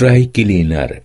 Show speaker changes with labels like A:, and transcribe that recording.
A: Ray Kilinar